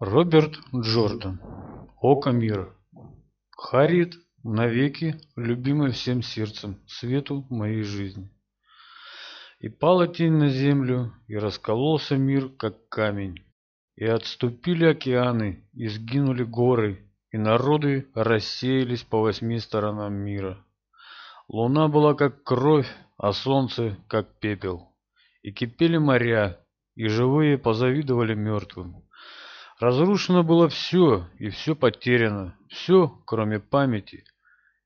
роберт джордан. Око мира. Харит навеки любимой всем сердцем свету моей жизни. И пала тень на землю и раскололся мир как камень. И отступили океаны и сгинули горы и народы рассеялись по восьми сторонам мира. Луна была как кровь а солнце как пепел. И кипели моря и живые позавидовали мертвым. Разрушено было все, и все потеряно, все, кроме памяти.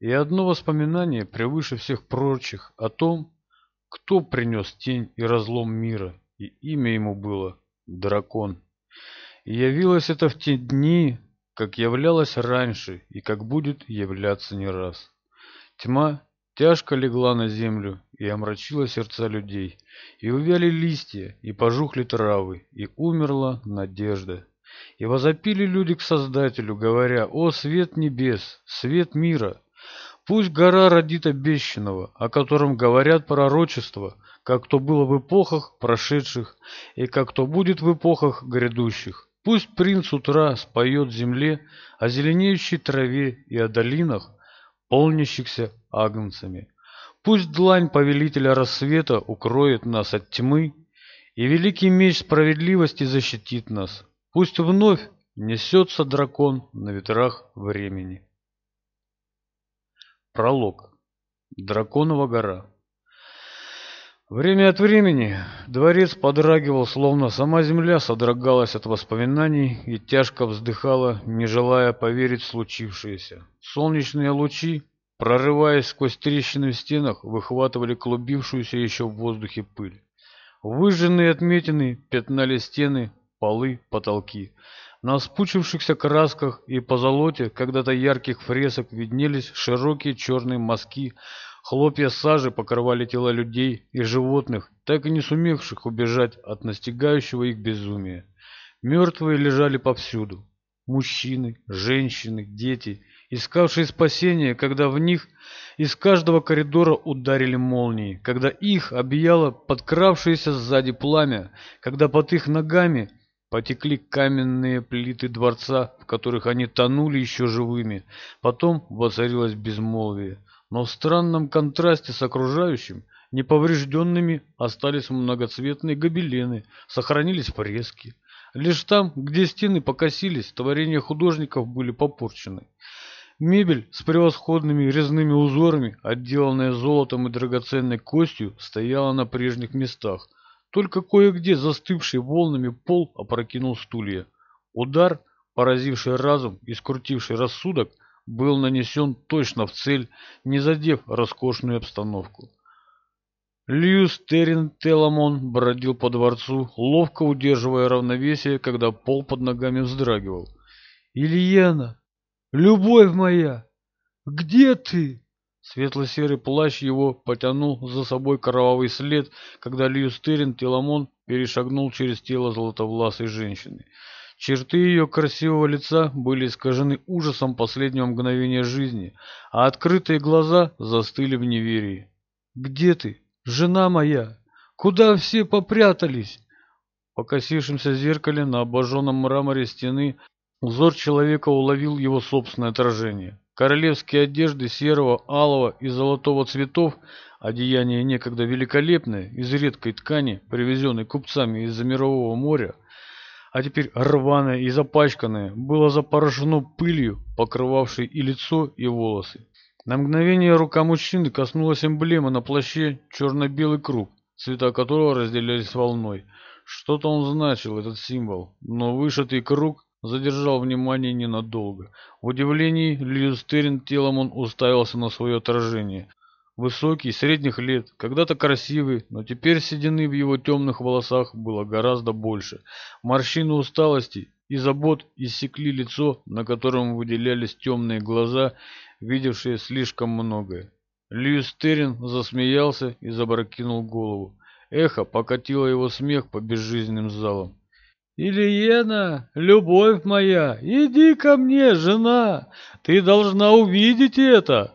И одно воспоминание превыше всех прочих о том, кто принес тень и разлом мира, и имя ему было Дракон. И явилось это в те дни, как являлось раньше и как будет являться не раз. Тьма тяжко легла на землю и омрачила сердца людей, и увяли листья, и пожухли травы, и умерла надежда. И возопили люди к Создателю, говоря, «О, свет небес, свет мира! Пусть гора родит обещанного, о котором говорят пророчества, как то было в эпохах прошедших и как то будет в эпохах грядущих. Пусть принц утра споет земле о зеленеющей траве и о долинах, полнящихся агнцами. Пусть длань повелителя рассвета укроет нас от тьмы, и великий меч справедливости защитит нас. Пусть вновь несется дракон на ветрах времени. Пролог. Драконова гора. Время от времени дворец подрагивал, словно сама земля содрогалась от воспоминаний и тяжко вздыхала, не желая поверить в случившееся. Солнечные лучи, прорываясь сквозь трещины в стенах, выхватывали клубившуюся еще в воздухе пыль. Выжженные отметины пятнали стены, полы, потолки. На вспучившихся красках и позолоте когда-то ярких фресок виднелись широкие черные мазки. Хлопья сажи покрывали тела людей и животных, так и не сумевших убежать от настигающего их безумия. Мертвые лежали повсюду. Мужчины, женщины, дети, искавшие спасения, когда в них из каждого коридора ударили молнии, когда их объяло подкравшееся сзади пламя, когда под их ногами – Потекли каменные плиты дворца, в которых они тонули еще живыми. Потом воцарилось безмолвие. Но в странном контрасте с окружающим неповрежденными остались многоцветные гобелены, сохранились фрески. Лишь там, где стены покосились, творения художников были попорчены. Мебель с превосходными резными узорами, отделанная золотом и драгоценной костью, стояла на прежних местах – только кое-где застывший волнами пол опрокинул стулья. Удар, поразивший разум и скрутивший рассудок, был нанесен точно в цель, не задев роскошную обстановку. Льюс Террин Теламон бродил по дворцу, ловко удерживая равновесие, когда пол под ногами вздрагивал. «Ильена! Любовь моя! Где ты?» Светло-серый плащ его потянул за собой кровавый след, когда Льюстерин Теламон перешагнул через тело золотовласой женщины. Черты ее красивого лица были искажены ужасом последнего мгновения жизни, а открытые глаза застыли в неверии. «Где ты, жена моя? Куда все попрятались?» В покосившемся зеркале на обожженном мраморе стены взор человека уловил его собственное отражение. Королевские одежды серого, алого и золотого цветов, одеяние некогда великолепное, из редкой ткани, привезенной купцами из-за мирового моря, а теперь рваное и запачканное, было запорошено пылью, покрывавшей и лицо, и волосы. На мгновение рука мужчины коснулась эмблемы на плаще черно-белый круг, цвета которого разделялись волной. Что-то он значил, этот символ, но вышитый круг задержал внимание ненадолго. В удивлении Льюстерин телом он уставился на свое отражение. Высокий, средних лет, когда-то красивый, но теперь седины в его темных волосах было гораздо больше. Морщины усталости и забот иссекли лицо, на котором выделялись темные глаза, видевшие слишком многое. Льюстерин засмеялся и забракинул голову. Эхо покатило его смех по безжизненным залам. Ильена, любовь моя, иди ко мне, жена, ты должна увидеть это.